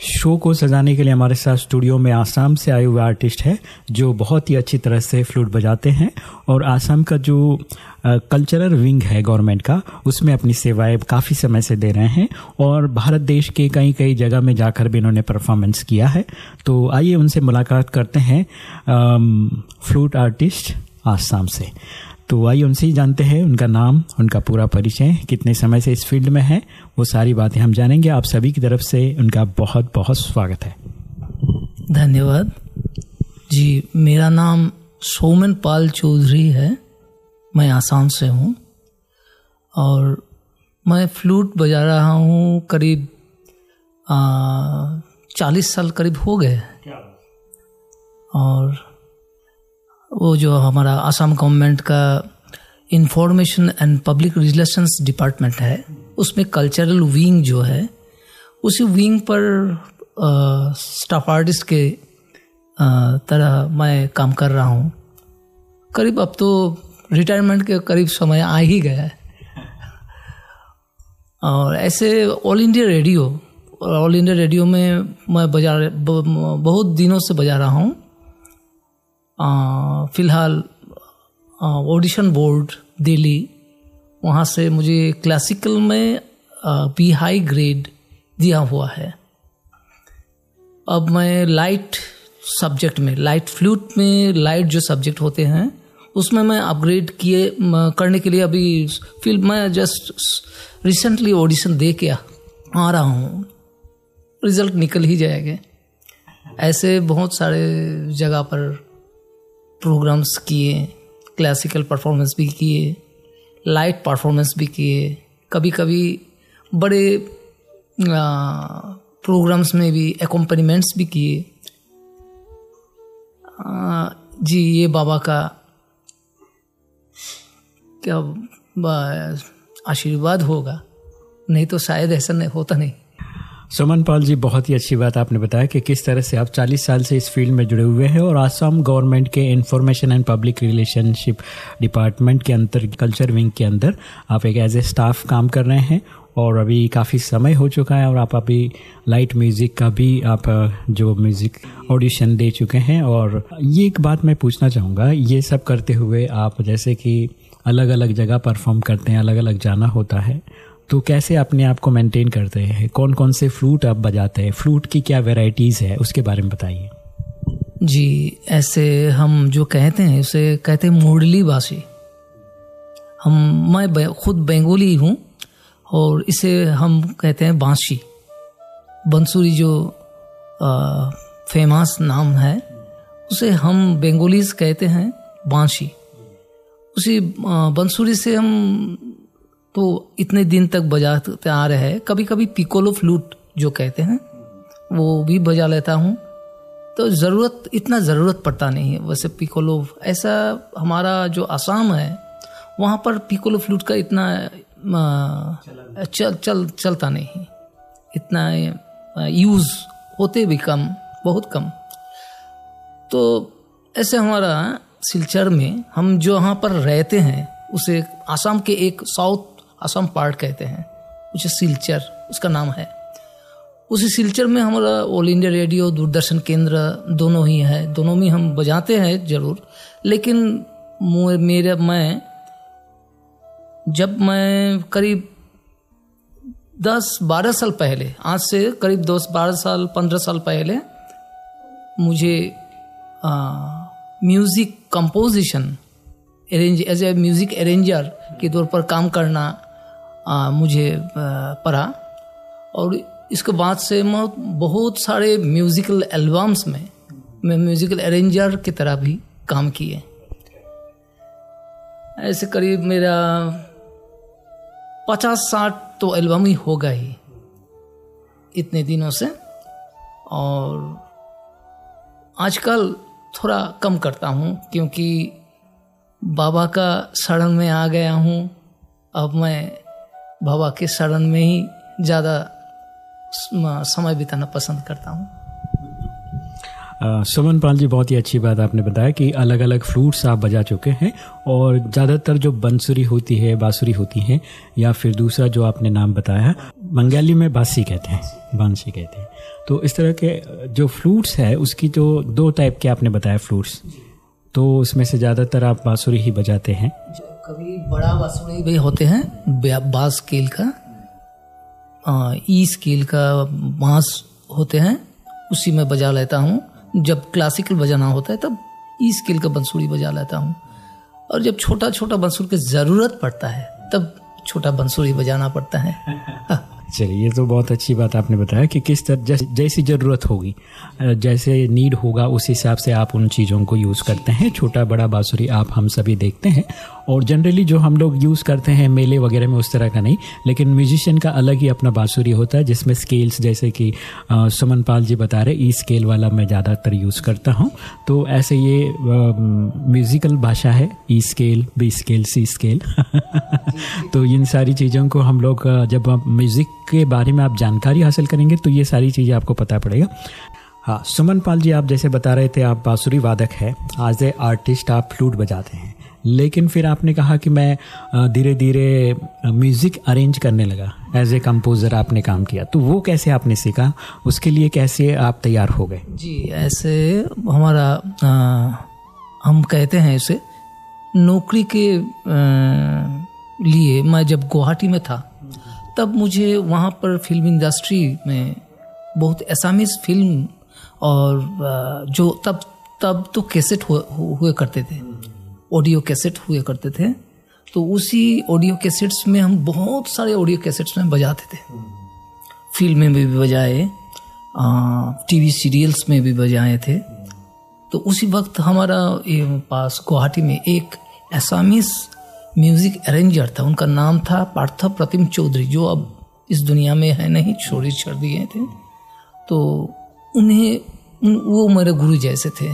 Show को सजाने के लिए हमारे साथ स्टूडियो में आसाम से आए हुए आर्टिस्ट हैं, जो बहुत ही अच्छी तरह से फ्लूट बजाते हैं। और आसाम का जो कल्चरल विंग है गवर्नमेंट का, उसमें अपनी सेवाएँ काफ़ी समय से दे रहे हैं। और भारत देश के कई कई जगह में जाकर भी इन्होंने परफॉर्मेंस किया है। तो आइए उनसे मुलाकात करते हैं फ्लूट आर्टिस्ट आसाम से। तो आइए उनसे ही जानते हैं उनका नाम उनका पूरा परिचय कितने समय से इस फ़ील्ड में है वो सारी बातें हम जानेंगे। आप सभी की तरफ़ से उनका बहुत बहुत स्वागत है। धन्यवाद। जी मेरा नाम सोमन पाल चौधरी है। मैं आसाम से हूँ। और मैं फ्लूट बजा रहा हूँ करीब चालीस साल करीब हो गए और वो जो हमारा आसाम गवर्नमेंट का information and public relations department है उसमें कल्चरल विंग जो है उसी विंग पर स्टाफ आर्टिस्ट के आ, तरह मैं काम कर रहा हूँ। करीब अब तो रिटायरमेंट के करीब समय आ ही गया है। और ऐसे All India Radio All India Radio में मैं बजा बहुत दिनों से बजा रहा हूँ। फ़िलहाल ऑडिशन बोर्ड दिल्ली वहाँ से मुझे क्लासिकल में बी हाई ग्रेड दिया हुआ है। अब मैं लाइट सब्जेक्ट में लाइट फ्लूट में लाइट जो सब्जेक्ट होते हैं, उसमें मैं अपग्रेड किए करने के लिए अभी फ़िल्म मैं जस्ट रिसेंटली ऑडिशन दे के आ रहा हूँ। रिज़ल्ट निकल ही जाएँगे। ऐसे बहुत सारे जगह पर प्रोग्राम्स किए क्लासिकल परफॉर्मेंस भी किए लाइट परफॉर्मेंस भी किए। कभी कभी बड़े प्रोग्राम्स में भी एकम्पनीमेंट्स भी किए। जी, ये बाबा का क्या आशीर्वाद होगा? नहीं तो शायद ऐसा नहीं, होता नहीं। सुमन पाल जी, बहुत ही अच्छी बात आपने बताया कि किस तरह से आप 40 साल से इस फ़ील्ड में जुड़े हुए हैं और आसाम गवर्नमेंट के information and public relationship department के अंतर कल्चर विंग के अंदर, आप एक एज ए स्टाफ काम कर रहे हैं और अभी काफ़ी समय हो चुका है और आप अभी लाइट म्यूज़िक का भी आप जो म्यूज़िक ऑडिशन दे चुके हैं और ये एक बात मैं पूछना चाहूँगा, ये सब करते हुए आप जैसे कि अलग अलग जगह परफॉर्म करते हैं अलग अलग जाना होता है तो कैसे अपने आप को मेंटेन करते हैं? कौन कौन से फ्लूट आप बजाते हैं? फ्लूट की क्या वेराइटीज़ है? उसके बारे में बताइए। जी ऐसे हम जो कहते हैं उसे कहते हैं मुरली बासी हम मैं खुद बंगाली हूँ और इसे हम कहते हैं बांसी। बंसुरी जो आ, फ़ेमस नाम है उसे हम बंगालीज कहते हैं बांसी। उसी बंसुरी से हम तो इतने दिन तक बजाते आ रहे हैं। कभी कभी पिकोलो फ्लूट जो कहते हैं, वो भी बजा लेता हूँ। तो ज़रूरत, इतना ज़रूरत पड़ता नहीं है। वैसे पिकोलो, ऐसा हमारा जो आसाम है, वहाँ पर पिकोलो फ्लूट का इतना चल चल, चलता नहीं। इतना यूज़ होते भी कम, बहुत कम। तो ऐसे हमारा सिलचर में हम जो यहाँ पर रहते हैं, उसे आसाम के एक साउथ असम पार्ट कहते हैं कुछ सिलचर उसका नाम है। उसी सिलचर में हमारा ऑल इंडिया रेडियो दूरदर्शन केंद्र, दोनों ही है, दोनों में हम बजाते हैं ज़रूर, लेकिन मेरे, मैं, जब मैं करीब दस बारह साल पहले, आज से करीब दस बारह साल, पंद्रह साल पहले, मुझे music composition arrange as a music arranger के तौर पर काम करना आ, मुझे पढ़ा। और इसके बाद से मैं बहुत सारे म्यूज़िकल एल्बम्स में मैं म्यूज़िकल अरेंजर की तरह भी काम किए। ऐसे करीब मेरा पचास साठ तो एल्बम ही होगा ही इतने दिनों से। और आजकल थोड़ा कम करता हूँ क्योंकि बाबा का शरण में आ गया हूँ। अब मैं बाबा के शरण में ही ज़्यादा समय बिताना पसंद करता हूँ। सुमन पाल जी, बहुत ही अच्छी बात आपने बताया कि अलग अलग फ्लूट्स आप बजा चुके हैं और ज़्यादातर जो बंसुरी होती है, बांसुरी होती है, या फिर दूसरा जो आपने नाम बताया बंगाली में बासी कहते हैं, बांसी कहते हैं। तो इस तरह के जो फ्लूट्स है, उसकी जो दो टाइप के आपने बताया फ्लूट्स तो उसमें से ज़्यादातर आप बांसुरी ही बजाते हैं। कभी बड़ा बांसुरी भी होते हैं बास स्केल का ई स्केल का बाँस होते हैं, उसी में बजा लेता हूँ। जब क्लासिकल बजाना होता है तब ई स्केल का बंसुरी बजा लेता हूँ। और जब छोटा छोटा बंसुर की ज़रूरत पड़ता है, तब छोटा बंसुरी बजाना पड़ता है। चलिए, ये तो बहुत अच्छी बात आपने बताया कि किस तरह, जैसी ज़रूरत होगी जैसे नीड होगा, उस हिसाब से आप उन चीज़ों को यूज़ करते हैं। छोटा बड़ा बाँसुरी आप, हम सभी देखते हैं। और जनरली जो हम लोग यूज़ करते हैं मेले वगैरह में उस तरह का नहीं, लेकिन म्यूजिशियन का अलग ही अपना बाँसुरी होता है, जिसमें स्केल्स जैसे कि सुमन पाल जी बता रहे ई स्केल वाला मैं ज़्यादातर यूज़ करता हूँ। तो ऐसे ये म्यूज़िकल भाषा है E scale B scale C scale तो इन सारी चीज़ों को हम लोग जब म्यूज़िक के बारे में आप जानकारी हासिल करेंगे तो ये सारी चीज़ें आपको पता पड़ेगा। हाँ सुमन पाल जी आप जैसे बता रहे थे, आप बांसुरी वादक है। आज ए आर्टिस्ट आप फ्लूट बजाते हैं। लेकिन फिर आपने कहा कि मैं धीरे धीरे म्यूज़िक अरेंज करने लगा। एज ए कंपोज़र आपने काम किया। तो वो कैसे आपने सीखा? उसके लिए कैसे आप तैयार हो गए? जी ऐसे हमारा आ, हम कहते हैं इसे नौकरी के आ, लिए मैं जब गुवाहाटी में था तब मुझे वहाँ पर फ़िल्म इंडस्ट्री में बहुत एसामीज फ़िल्म और जो तब तब तो कैसेट हुए करते थे। ऑडियो कैसेट हुए करते थे तो उसी ऑडियो कैसेट्स में हम बहुत सारे ऑडियो कैसेट्स में बजाते थे। फ़िल्म में भी बजाए टीवी सीरियल्स में भी बजाए थे। तो उसी वक्त हमारा पास गुवाहाटी में एक एसामीज म्यूज़िक अरेंजर था उनका नाम था पार्थ प्रतिम चौधरी जो अब इस दुनिया में है नहीं छोड़ी छोड़ दिए थे। तो उन्हें वो मेरे गुरु जैसे थे।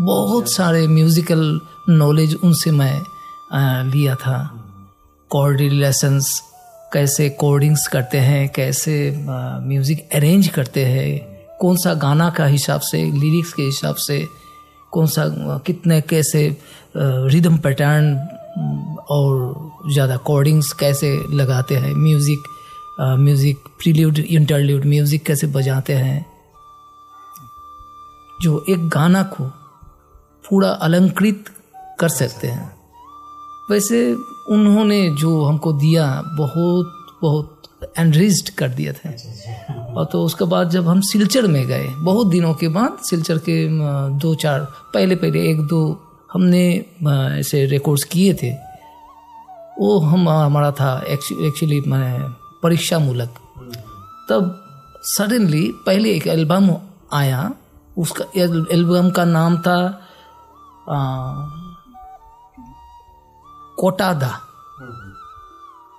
बहुत सारे म्यूजिकल नॉलेज उनसे मैं लिया था। कॉर्डिलेशंस कैसे कोडिंग्स करते हैं, कैसे म्यूज़िक अरेंज करते हैं, कौन सा गाना का हिसाब से लिरिक्स के हिसाब से, कौन सा, कितने, कैसे रिदम पैटर्न और ज़्यादा कोडिंग्स कैसे लगाते हैं music music prelude interlude music कैसे बजाते हैं। जो एक गाना को पूरा अलंकृत कर सकते हैं। वैसे उन्होंने जो हमको दिया बहुत बहुत एनरिज्ड कर दिया था। और तो उसके बाद जब हम सिलचर में गए बहुत दिनों के बाद सिलचर के दो चार पहले पहले एक दो हमने ऐसे रिकॉर्ड्स किए थे। वो हम हमारा था एक्चुअली मैं परीक्षा मूलक तब सडनली पहले एक एल्बम आया उसका एल्बम का नाम था कोटादा।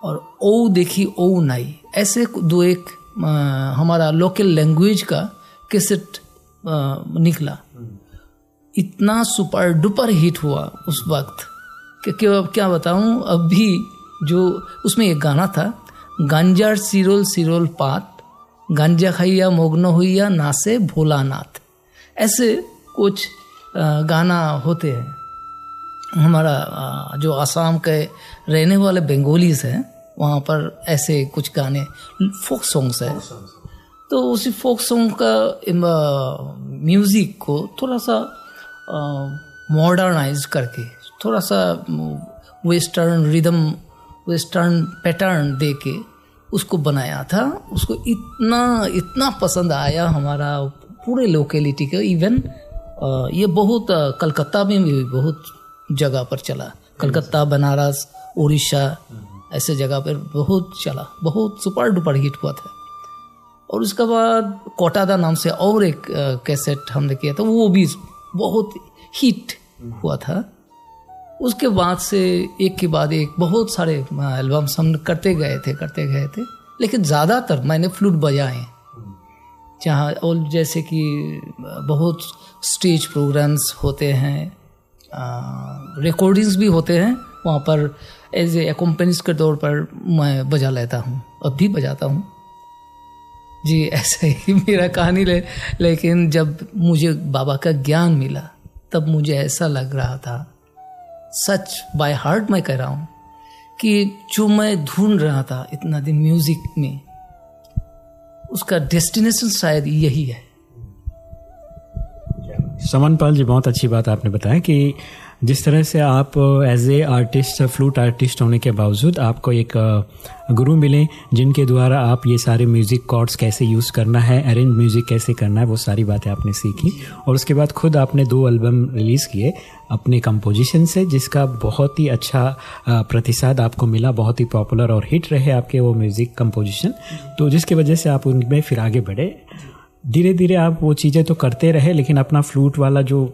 और ओ देखी ओ नाई। ऐसे दो एक आ, हमारा लोकल लैंग्वेज का कैसेट निकला। इतना सुपर डुपर हिट हुआ उस वक्त कि क्या बताऊँ अब भी जो उसमें एक गाना था गांजार सिरोल सिरोल पात गांजा खैया मग्न हुईया नासे भोलानाथ। ऐसे कुछ गाना होते हैं। हमारा जो आसाम के रहने वाले बंगालीज हैं वहाँ पर ऐसे कुछ गाने फोक सॉन्ग्स हैं। तो उसी फोक सॉन्ग का म्यूज़िक को थोड़ा सा मॉडर्नाइज करके थोड़ा सा वेस्टर्न रिदम वेस्टर्न पैटर्न दे के उसको बनाया था। उसको इतना इतना पसंद आया हमारा पूरे लोकेलिटी का। इवन ये बहुत कलकत्ता में भी बहुत जगह पर चला। कलकत्ता, बनारस उड़ीसा ऐसे जगह पर बहुत चला। बहुत सुपर डुपर हिट हुआ था। और उसके बाद कोटादा नाम से और एक कैसेट हमने किया था, वो भी बहुत हिट हुआ था। उसके बाद से एक के बाद एक बहुत सारे एल्बम्स हम करते गए थे, करते गए थे। लेकिन ज़्यादातर मैंने फ्लूट बजाए। जहाँ, और जैसे कि बहुत स्टेज प्रोग्राम्स होते हैं। रिकॉर्डिंग्स भी होते हैं, वहाँ पर एज ए एकोम्पनिस के तौर पर मैं बजा लेता हूँ, अब भी बजाता हूँ। जी, ऐसा ही मेरा कहानी ले, लेकिन जब मुझे बाबा का ज्ञान मिला, तब मुझे ऐसा लग रहा था, सच बाय हार्ट मैं कह रहा हूँ, कि जो मैं ढूंढ रहा था इतना दिन म्यूज़िक में, उसका डेस्टिनेशन शायद यही है। समन पाल जी, बहुत अच्छी बात आपने बताया कि जिस तरह से आप as a artist flute artist होने के बावजूद आपको एक गुरु मिले जिनके द्वारा आप ये सारे म्यूज़िक कॉर्ड्स कैसे यूज़ करना है अरेंज म्यूज़िक कैसे करना है, वो सारी बातें आपने सीखी। और उसके बाद खुद आपने दो एल्बम रिलीज़ किए अपने कंपोजिशन से, जिसका बहुत ही अच्छा प्रतिसाद आपको मिला, बहुत ही पॉपुलर और हिट रहे आपके वो म्यूज़िक कंपोजिशन तो जिसकी वजह से आप उनमें फिर आगे बढ़े। धीरे धीरे आप वो चीज़ें तो करते रहे, लेकिन अपना फ्लूट वाला जो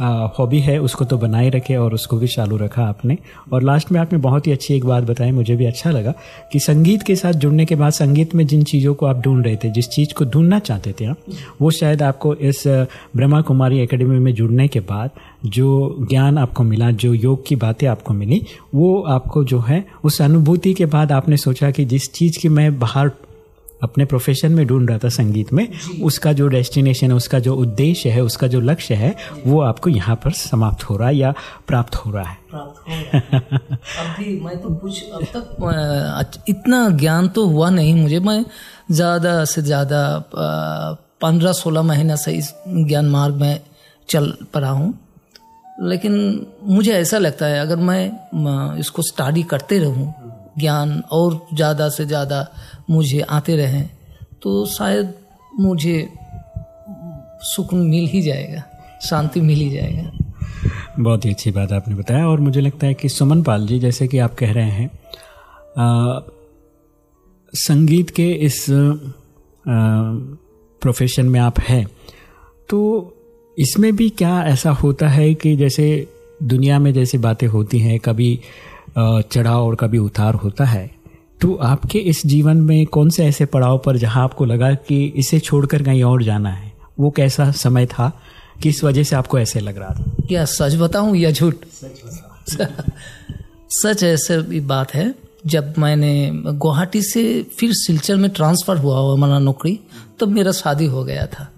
हॉबी है, उसको तो बनाए रखे और उसको भी चालू रखा आपने। और लास्ट में आपने बहुत ही अच्छी एक बात बताई, मुझे भी अच्छा लगा कि संगीत के साथ जुड़ने के बाद संगीत में जिन चीज़ों को आप ढूंढ रहे थे, जिस चीज़ को ढूंढना चाहते थे आप, वो शायद आपको इस ब्रह्मा कुमारी एकेडमी में जुड़ने के बाद जो ज्ञान आपको मिला, जो योग की बातें आपको मिली, वो आपको जो है, उस अनुभूति के बाद आपने सोचा कि जिस चीज़ की मैं बाहर अपने प्रोफेशन में ढूंढ रहा था संगीत में उसका जो डेस्टिनेशन है उसका जो उद्देश्य है उसका जो लक्ष्य है वो आपको यहाँ पर समाप्त हो रहा है या प्राप्त हो रहा है। अभी मैं तो कुछ अब तक इतना ज्ञान तो हुआ नहीं मुझे। मैं ज़्यादा से ज़्यादा पंद्रह सोलह महीना से इस ज्ञान मार्ग में चल पड़ा हूँ। लेकिन मुझे ऐसा लगता है अगर मैं इसको स्टडी करते रहूँ ज्ञान और ज़्यादा से ज़्यादा मुझे आते रहें तो शायद मुझे सुकून मिल ही जाएगा शांति मिल ही जाएगा। बहुत ही अच्छी बात आपने बताया और मुझे लगता है कि सुमन पाल जी जैसे कि आप कह रहे हैं आ, संगीत के इस प्रोफेशन में आप हैं तो इसमें भी क्या ऐसा होता है कि जैसे दुनिया में जैसे बातें होती हैं कभी चढ़ाव और कभी उतार होता है। तो आपके इस जीवन में कौन से ऐसे पड़ाव पर जहाँ आपको लगा कि इसे छोड़कर कहीं और जाना है? वो कैसा समय था? किस वजह से आपको ऐसे लग रहा था? क्या सच बताऊँ या झूठ? सच ऐसे भी बात है। जब मैंने गुवाहाटी से फिर सिलचर में ट्रांसफ़र हुआ हुआ हमारा नौकरी तब मेरा शादी हो गया था।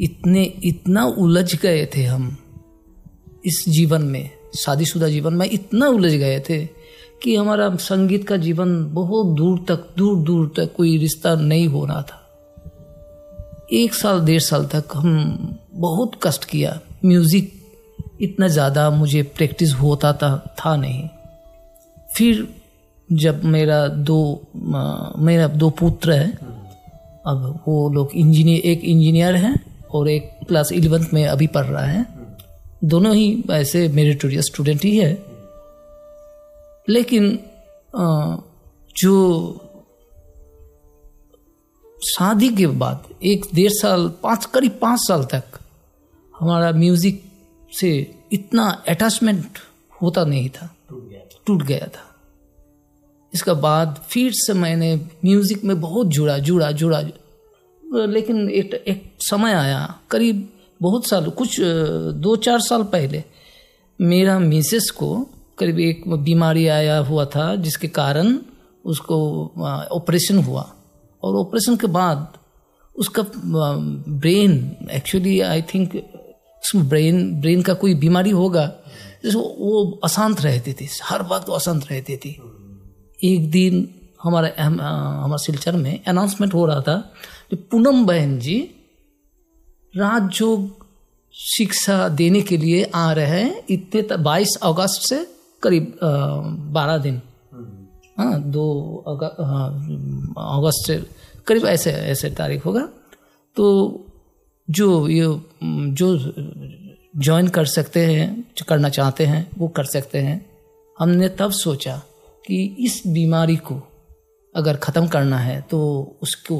इतने इतना उलझ गए थे हम इस जीवन में। शादीशुदा जीवन में इतना उलझ गए थे कि हमारा संगीत का जीवन बहुत दूर तक, दूर दूर तक कोई रिश्ता नहीं हो रहा था। एक साल, डेढ़ साल तक हम बहुत कष्ट किया। म्यूज़िक इतना ज़्यादा मुझे प्रैक्टिस होता था था नहीं। फिर जब मेरा दो मेरा दो पुत्र है, अब वो लोग इंजीनियर, एक इंजीनियर हैं और एक क्लास इलेवेंथ में अभी पढ़ रहा है। दोनों ही ऐसे मेरिटोरियस स्टूडेंट ही है। लेकिन जो शादी के बाद एक डेढ़ साल पाँच करीब पाँच साल तक हमारा म्यूज़िक से इतना अटैचमेंट होता नहीं था। टूट गया था। इसका बाद फिर से मैंने म्यूज़िक में बहुत जुड़ा जुड़ा जुड़ा। लेकिन एक एक समय आया करीब बहुत साल, कुछ दो चार साल पहले, मेरा मिसेस को करीब एक बीमारी आया हुआ था, जिसके कारण उसको ऑपरेशन हुआ। और ऑपरेशन के बाद उसका ब्रेन, एक्चुअली आई थिंक उसमें ब्रेन ब्रेन का कोई बीमारी होगा जिसको वो अशांत रहती थी, हर वक्त वो अशांत रहती थी। एक दिन हमारे हमारे सिलचर में अनाउंसमेंट हो रहा था कि पूनम बहन जी राजयोग शिक्षा देने के लिए आ रहे हैं। इतने बाईस अगस्त से करीब बारह दिन। हाँ दो हाँ, अगस्त से करीब ऐसे ऐसे तारीख होगा। तो जो ये जो ज्वाइन कर सकते हैं जो करना चाहते हैं वो कर सकते हैं। हमने तब सोचा कि इस बीमारी को अगर ख़त्म करना है तो उसको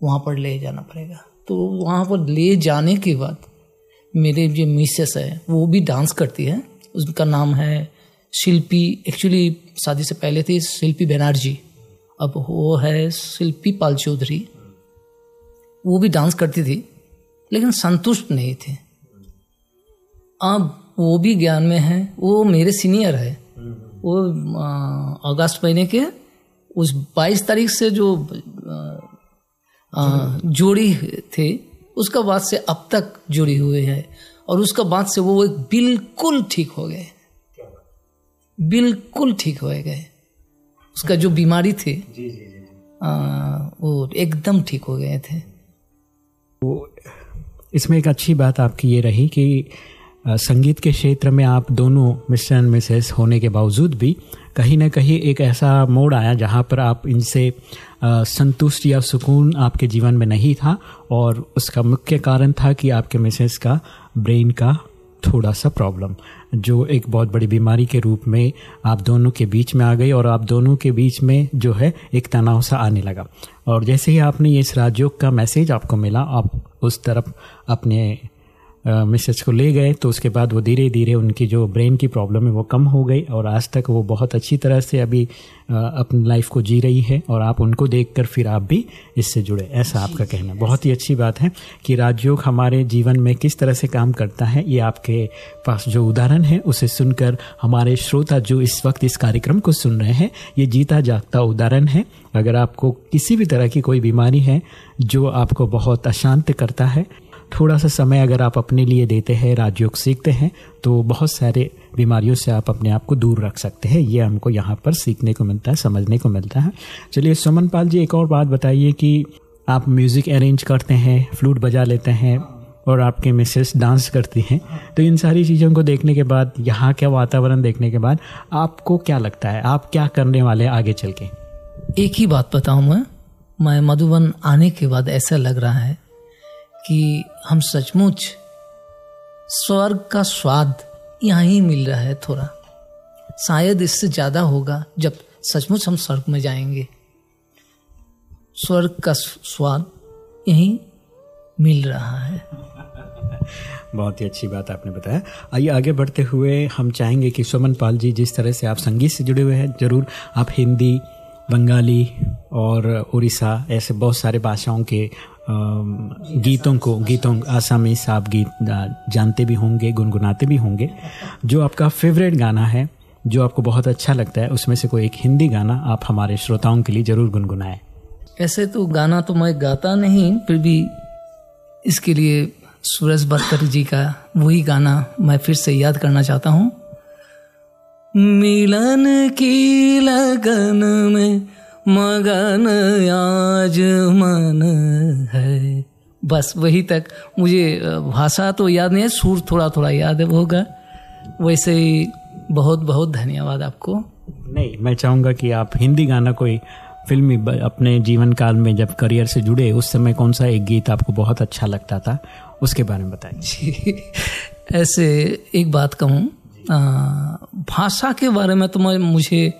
वहाँ पर ले जाना पड़ेगा। तो वहाँ पर ले जाने के बाद मेरे जो मिसेस है, वो भी डांस करती है। उसका नाम है शिल्पी एक्चुअली शादी से पहले थी शिल्पी बनर्जी, अब वो है शिल्पी पाल चौधरी। वो भी डांस करती थी, लेकिन संतुष्ट नहीं थे। अब वो भी ज्ञान में है, वो मेरे सीनियर है। वो अगस्त महीने के, उस 22 तारीख से जो जोड़ी थे उसका बाद से अब तक जुड़ी हुए है और उसका बाद से वो एक बिल्कुल ठीक हो गए। बिल्कुल ठीक हो गए। उसका जो बीमारी थी आ, वो एकदम ठीक हो गए थे। वो इसमें एक अच्छी बात आपकी ये रही कि संगीत के क्षेत्र में आप दोनों मिस्टर एंड मिसेस होने के बावजूद भी कहीं ना कहीं एक ऐसा मोड़ आया जहाँ पर आप इनसे संतुष्ट या सुकून आपके जीवन में नहीं था और उसका मुख्य कारण था कि आपके मिसेस का ब्रेन का थोड़ा सा प्रॉब्लम जो एक बहुत बड़ी बीमारी के रूप में आप दोनों के बीच में आ गई और आप दोनों के बीच में जो है एक तनाव सा आने लगा। और जैसे ही आपने इस राजयोग का मैसेज आपको मिला, आप उस तरफ़ अपने मिसेज को ले गए तो उसके बाद वो धीरे धीरे उनकी जो ब्रेन की प्रॉब्लम है वो कम हो गई और आज तक वो बहुत अच्छी तरह से अभी अपनी लाइफ को जी रही है और आप उनको देखकर फिर आप भी इससे जुड़े ऐसा आपका कहना बहुत ही अच्छी बात है कि राजयोग हमारे जीवन में किस तरह से काम करता है ये आपके पास जो उदाहरण है उसे सुनकर हमारे श्रोता जो इस वक्त इस कार्यक्रम को सुन रहे हैं ये जीता जागता उदाहरण है। अगर आपको किसी भी तरह की कोई बीमारी है जो आपको बहुत अशांत करता है थोड़ा सा समय अगर आप अपने लिए देते हैं, राजयोग सीखते हैं तो बहुत सारे बीमारियों से आप अपने आप को दूर रख सकते हैं। ये हमको यहाँ पर सीखने को मिलता है, समझने को मिलता है। चलिए, सुमन पाल जी, एक और बात बताइए कि आप म्यूज़िक अरेंज करते हैं, फ्लूट बजा लेते हैं और आपके मिसेस डांस करती हैं तो इन सारी चीज़ों को देखने के बाद, यहाँ का वातावरण देखने के बाद आपको क्या लगता है? आप क्या करने वाले हैं आगे चल के? एक ही बात बताऊँ मैं। मैं मधुबन आने के बाद ऐसा लग रहा है कि हम सचमुच स्वर्ग का स्वाद यहाँ ही मिल रहा है थोड़ा। शायद इससे ज़्यादा होगा जब सचमुच हम स्वर्ग में जाएँगे। स्वर्ग का स्वाद यहीं मिल रहा है। बहुत ही अच्छी बात आपने बताया। आइए आगे बढ़ते हुए हम चाहेंगे कि सुमन पाल जी जिस तरह से आप संगीत से जुड़े हुए हैं, ज़रूर आप हिंदी, बंगाली और उड़ीसा ऐसे बहुत सारे भाषाओं के गीतों को, गीतों, आसामी आप गीत जानते भी होंगे, गुनगुनाते भी होंगे। जो आपका फेवरेट गाना है, जो आपको बहुत अच्छा लगता है, उसमें से कोई एक हिंदी गाना आप हमारे श्रोताओं के लिए ज़रूर गुनगुनाए। ऐसे तो गाना तो मैं गाता नहीं, फिर भी इसके लिए सूरज बरकर जी का वही गाना मैं फिर से याद करना चाहता हूँ। मिलन की लगन में मगन आज मन है। बस वही तक। मुझे भाषा तो याद नहीं है सुर थोड़ा थोड़ा याद होगा। वैसे ही बहुत बहुत धन्यवाद आपको। नहीं मैं चाहूँगा कि आप हिंदी गाना कोई फिल्मी अपने जीवन काल में जब करियर से जुड़े उस समय कौन सा एक गीत आपको बहुत अच्छा लगता था उसके बारे में बताइए ऐसे एक बात कहूँ भाषा के बारे में तो मैं मुझे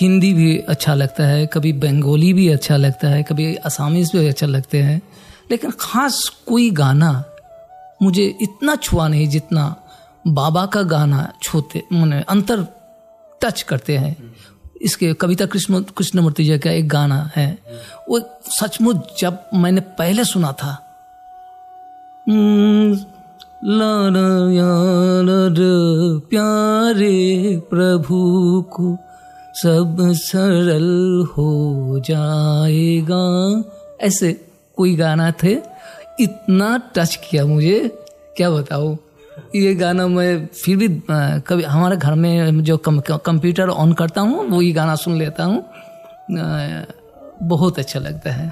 हिंदी भी अच्छा लगता है, कभी बंगाली भी अच्छा लगता है, कभी असामीज भी अच्छा लगते हैं। लेकिन ख़ास कोई गाना मुझे इतना छुआ नहीं जितना बाबा का गाना छूते मैंने अंतर टच करते हैं। इसके कविता कृष्ण, कृष्णमूर्ति जी का एक गाना है। वो सचमुच जब मैंने पहले सुना था प्यारे प्रभु को सब सरल हो जाएगा। ऐसे कोई गाना थे? इतना टच किया मुझे क्या बताओ ये गाना मैं फिर भी कभी हमारे घर में जो कम, कंप्यूटर ऑन करता हूँ वो ये गाना सुन लेता हूँ। बहुत अच्छा लगता है।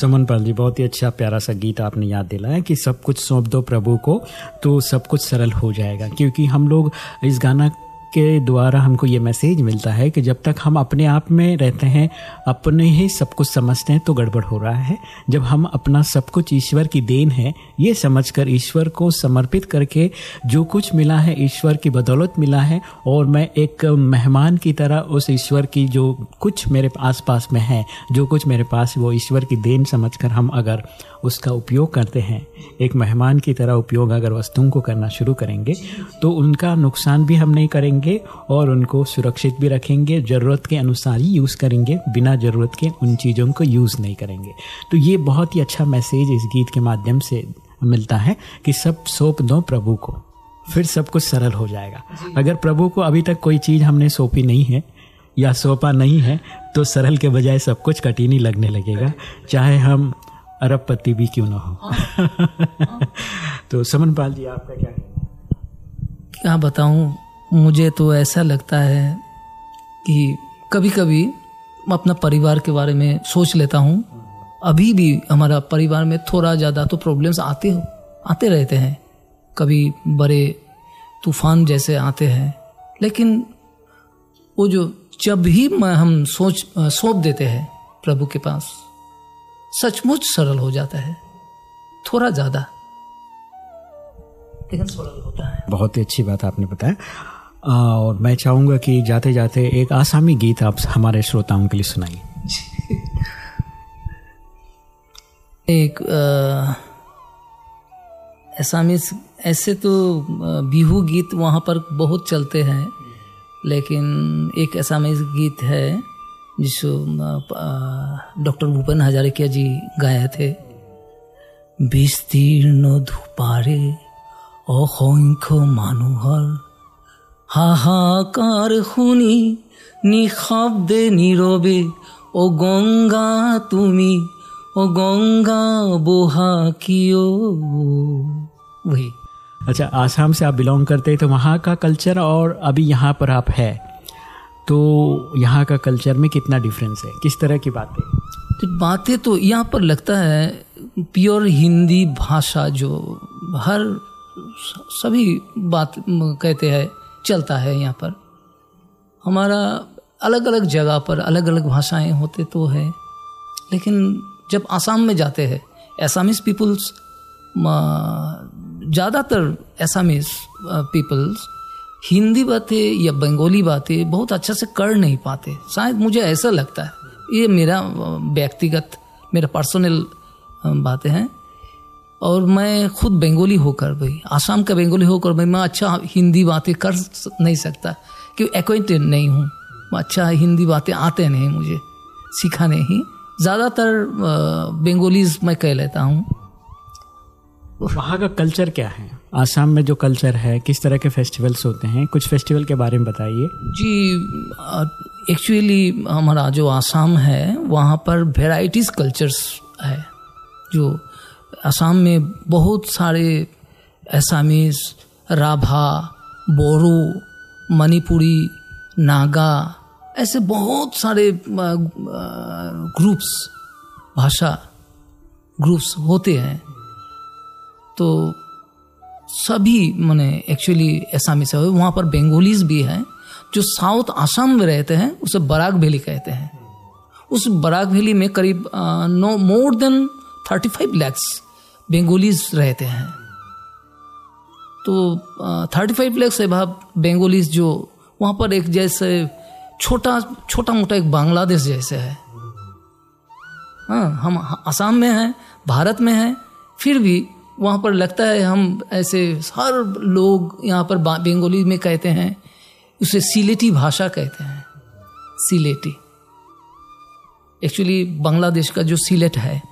सुमन पाल जी बहुत ही अच्छा प्यारा सा गीत आपने याद दिलाया कि सब कुछ सौंप दो प्रभु को तो सब कुछ सरल हो जाएगा। क्योंकि हम लोग इस गाना के द्वारा हमको ये मैसेज मिलता है कि जब तक हम अपने आप में रहते हैं, अपने ही सब कुछ समझते हैं तो गड़बड़ हो रहा है। जब हम अपना सब कुछ ईश्वर की देन है, ये समझकर ईश्वर को समर्पित करके जो कुछ मिला है, ईश्वर की बदौलत मिला है, और मैं एक मेहमान की तरह उस ईश्वर की जो कुछ मेरे आस पास में है, जो कुछ मेरे पास वो ईश्वर की देन समझकर हम अगर उसका उपयोग करते हैं। एक मेहमान की तरह उपयोग अगर वस्तुओं को करना शुरू करेंगे तो उनका नुकसान भी हम नहीं करेंगे और उनको सुरक्षित भी रखेंगे ज़रूरत के अनुसार ही यूज़ करेंगे बिना ज़रूरत के उन चीज़ों को यूज़ नहीं करेंगे। तो ये बहुत ही अच्छा मैसेज इस गीत के माध्यम से मिलता है कि सब सौंप दो प्रभु को फिर सब कुछ सरल हो जाएगा। अगर प्रभु को अभी तक कोई चीज़ हमने सौंपी नहीं है या सौंपा नहीं है तो सरल के बजाय सब कुछ कठिन ही लगने लगेगा। चाहे हम अरबपति भी क्यों ना हो? तो समन पाल जी आपका क्या कहना है? क्या बताऊँ मुझे तो ऐसा लगता है कि कभी कभी मैं अपना परिवार के बारे में सोच लेता हूँ। अभी भी हमारा परिवार में थोड़ा ज़्यादा तो प्रॉब्लम्स आते हो आते रहते हैं। कभी बड़े तूफ़ान जैसे आते हैं। लेकिन वो जो जब भी मैं हम सोच सौंप देते हैं प्रभु के पास सचमुच सरल हो जाता है। थोड़ा ज़्यादा। लेकिन सरल होता है। बहुत ही अच्छी बात आपने बताया। और मैं चाहूँगा कि जाते जाते एक आसामी गीत आप हमारे श्रोताओं के लिए सुनाइए। एक एसामीस ऐसे तो बिहू गीत वहाँ पर बहुत चलते हैं लेकिन एक एसामीस गीत है जिसको डॉक्टर भूपेन हजारिकिया जी गाए थे বিস্তীৰ্ণ ধূপাৰে অসংখ্য মানুহৰ হাহাকাৰ শুনি নিশব্দে নীৰৱে অ গংগা তুমি অ গংগা বহা কিয় वही अच्छा आसाम से आप बिलोंग करते हैं तो वहाँ का कल्चर और अभी यहाँ पर आप है तो यहाँ का कल्चर में कितना डिफरेंस है? किस तरह की बातें तो बातें तो यहाँ पर लगता है प्योर हिंदी भाषा जो हर सभी बात कहते हैं, चलता है यहाँ पर। हमारा अलग अलग जगह पर अलग अलग भाषाएँ होते तो है, लेकिन जब आसाम में जाते हैं एसामीज पीपल्स ज़्यादातर एसामीज पीपल्स हिंदी बातें या बंगाली बातें बहुत अच्छा से कर नहीं पाते। शायद मुझे ऐसा लगता है। ये मेरा व्यक्तिगत, मेरा पर्सनल बातें हैं। और मैं खुद बंगाली होकर भाई आसाम का बंगाली होकर भाई मैं अच्छा हिंदी बातें कर नहीं सकता। क्यों? एक्वेंटेड नहीं हूँ। अच्छा हिंदी बातें आते नहीं मुझे। सीखा नहीं। ज़्यादातर बंगालीज मैं कह लेता हूँ। वहाँ का कल्चर क्या है? आसाम में जो कल्चर है, किस तरह के फेस्टिवल्स होते हैं? कुछ फेस्टिवल के बारे में बताइए। जी एक्चुअली हमारा जो आसाम है, वहाँ पर वेराइटीज कल्चर्स है। जो आसाम में बहुत सारे एसामीज राभा बोरो मणिपुरी नागा ऐसे बहुत सारे ग्रुप्स भाषा ग्रुप्स होते हैं। तो सभी, मैंने एक्चुअली एसामी से वहाँ पर बेंगोलीज भी हैं, जो साउथ आसाम में रहते हैं, उसे बराग वैली कहते हैं। उस बराग वैली में करीब no more than thirty five lakhs Bengalis रहते हैं। तो थर्टी फाइव लैक्स अभाव बेंगोलीज जो, वहाँ पर एक जैसे छोटा छोटा मोटा एक बांग्लादेश जैसे है। हाँ हम आसाम में हैं, भारत में हैं, फिर भी वहाँ पर लगता है हम ऐसे हर लोग यहाँ पर बंगाली में कहते हैं उसे सिलेटी भाषा कहते हैं। सिलेटी। एक्चुअली बांग्लादेश का जो सिलेट है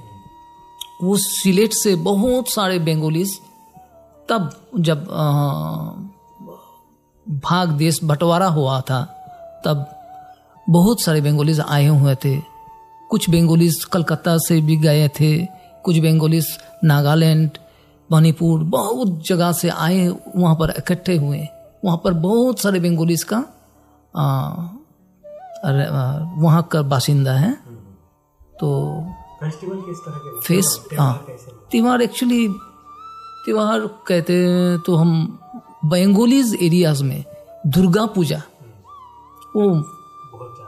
वो सिलेट से बहुत सारे बेंगोलीज तब जब अ, भाग देश बंटवारा हुआ था तब बहुत सारे बेंगोलीज आए हुए थे। कुछ बंगालीज कलकत्ता से भी गए थे कुछ बंगालीज नागालैंड मणिपुर बहुत जगह से आए वहाँ पर इकट्ठे हुए। वहाँ पर बहुत सारे बंगालीज का वहाँ का बासिंदा है। तो फेस्टिवल किस तरह के फेस हाँ। त्यौहार एक्चुअली त्यौहार कहते हैं तो हम बेंगोलीज एरियाज़ में दुर्गा पूजा वो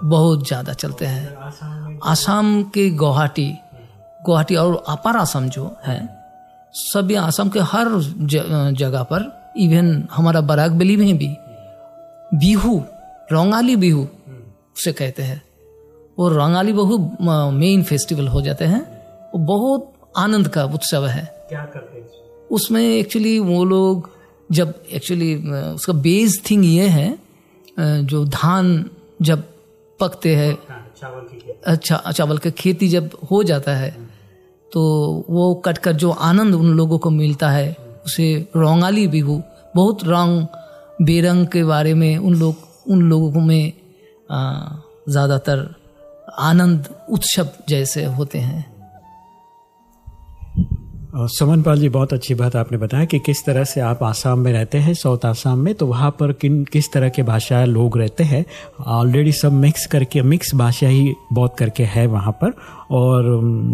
बहुत ज़्यादा। चलते हैं। आसाम के गुवाहाटी गुवाहाटी और अपर आसाम जो है सभी आसाम के हर जगह पर इवन हमारा बराग बली में भी बिहू रंगाली बिहू उसे कहते हैं। वो रंगाली बहु मेन फेस्टिवल हो जाते हैं। वो बहुत आनंद का उत्सव है। क्या करते हैं? उसमें एक्चुअली वो लोग जब एक्चुअली उसका बेस थिंग ये है जो धान जब पकते हैं अच्छा चावल का खेती जब हो जाता है तो वो कट कर जो आनंद उन लोगों को मिलता है, उसे रोंगाली बिहू बहुत रंग, बेरंग के बारे में उन लोग, उन लोगों में ज़्यादातर आनंद, उत्सव जैसे होते हैं। सुमन पाल जी, बहुत अच्छी बात आपने बताया कि किस तरह से आप आसाम में रहते हैं, साउथ आसाम में तो वहाँ पर किन, किस तरह के भाषा लोग रहते हैं? ऑलरेडी सब मिक्स करके मिक्स भाषा ही बहुत करके है वहाँ पर। और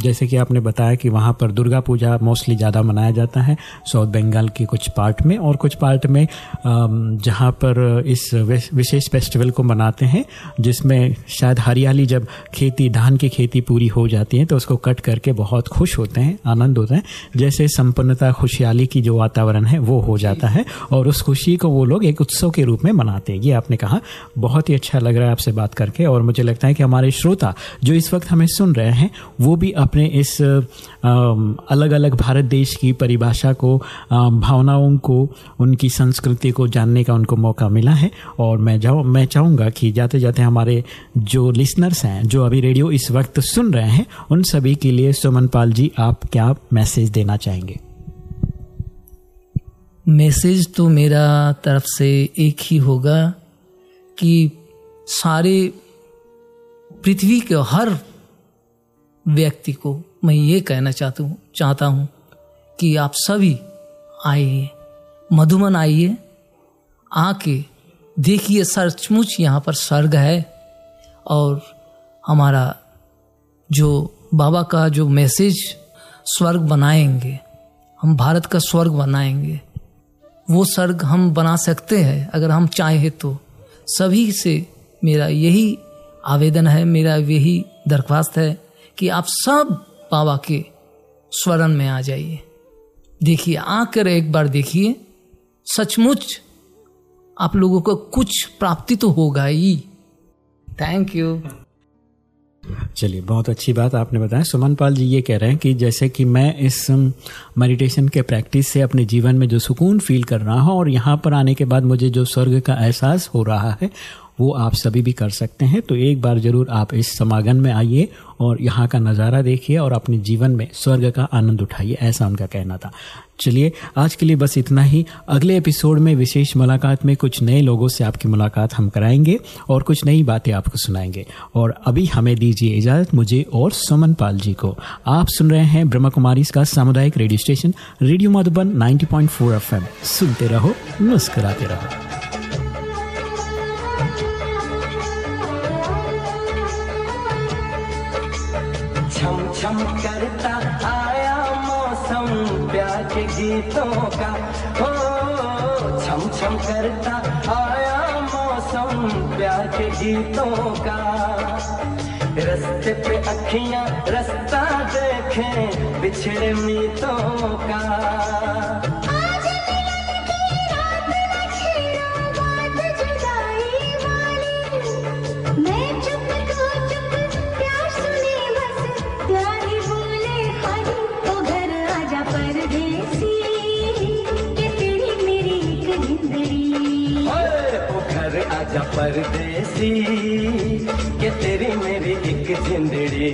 जैसे कि आपने बताया कि वहाँ पर दुर्गा पूजा मोस्टली ज़्यादा मनाया जाता है, साउथ बंगाल के कुछ पार्ट में। और कुछ पार्ट में जहाँ पर इस विशेष फेस्टिवल को मनाते हैं, जिसमें शायद हरियाली जब खेती, धान की खेती पूरी हो जाती है तो उसको कट करके बहुत खुश होते हैं, आनंद होते है। जैसे संपन्नता, खुशहाली की जो वातावरण है, वो हो जाता है और उस खुशी को वो लोग एक उत्सव के रूप में मनाते हैं। ये आपने कहा, बहुत ही अच्छा लग रहा है आपसे बात करके और मुझे लगता है कि हमारे श्रोता जो इस वक्त हमें सुन रहे हैं, वो भी अपने इस अलग अलग भारत देश की परिभाषा को भावनाओं को, उनकी संस्कृति को जानने का उनको मौका मिला है और मैं जाऊँ, मैं चाहूँगा कि जाते जाते हमारे जो लिसनर्स हैं, जो अभी रेडियो इस वक्त सुन रहे हैं, उन सभी के लिए सुमन पाल जी, आप क्या मैसेज देना चाहेंगे। मैसेज तो मेरा तरफ़ से एक ही होगा कि सारे पृथ्वी के हर व्यक्ति को मैं ये कहना चाहता हूँ चाहता हूँ कि आप सभी आइए मधुबन आइए, आके देखिए सचमुच यहाँ पर स्वर्ग है और हमारा जो बाबा का जो मैसेज स्वर्ग बनाएँगे। हम भारत का स्वर्ग बनाएँगे। वो स्वर्ग हम बना सकते हैं, अगर हम चाहें तो। सभी से मेरा यही आवेदन है, मेरा यही दरख्वास्त है कि आप सब बाबा के स्वरण में आ जाइए। देखिए, आकर एक बार देखिए, सचमुच आप लोगों को कुछ प्राप्ति तो होगा ही। थैंक यू चलिए, बहुत अच्छी बात आपने बताया। सुमन पाल जी ये कह रहे हैं कि जैसे कि मैं इस मेडिटेशन के प्रैक्टिस से अपने जीवन में जो सुकून फील कर रहा हूँ और यहाँ पर आने के बाद मुझे जो स्वर्ग का एहसास हो रहा है वो आप सभी भी कर सकते हैं। तो एक बार ज़रूर आप इस समागम में आइए और यहाँ का नज़ारा देखिए और अपने जीवन में स्वर्ग का आनंद उठाइए, ऐसा उनका कहना था। चलिए, आज के लिए बस इतना ही। अगले एपिसोड में विशेष मुलाकात में कुछ नए लोगों से आपकी मुलाकात हम कराएँगे और कुछ नई बातें आपको सुनाएँगे। और अभी हमें दीजिए इजाज़त, मुझे और सुमन पाल जी को। आप सुन रहे हैं ब्रह्मा कुमारी का सामुदायिक radio station, radio Madhuban 90.4 FM. सुनते रहो, मुस्कुराते रहो। छम करता आया मौसम प्याज गीतों का। हो छम छम करता आया मौसम प्याज गीतों का। रस्ते पे अखियाँ रास्ता देखें, बिछड़े मीतों का। परदेसी के तेरी मेरी एक जिंदड़ी।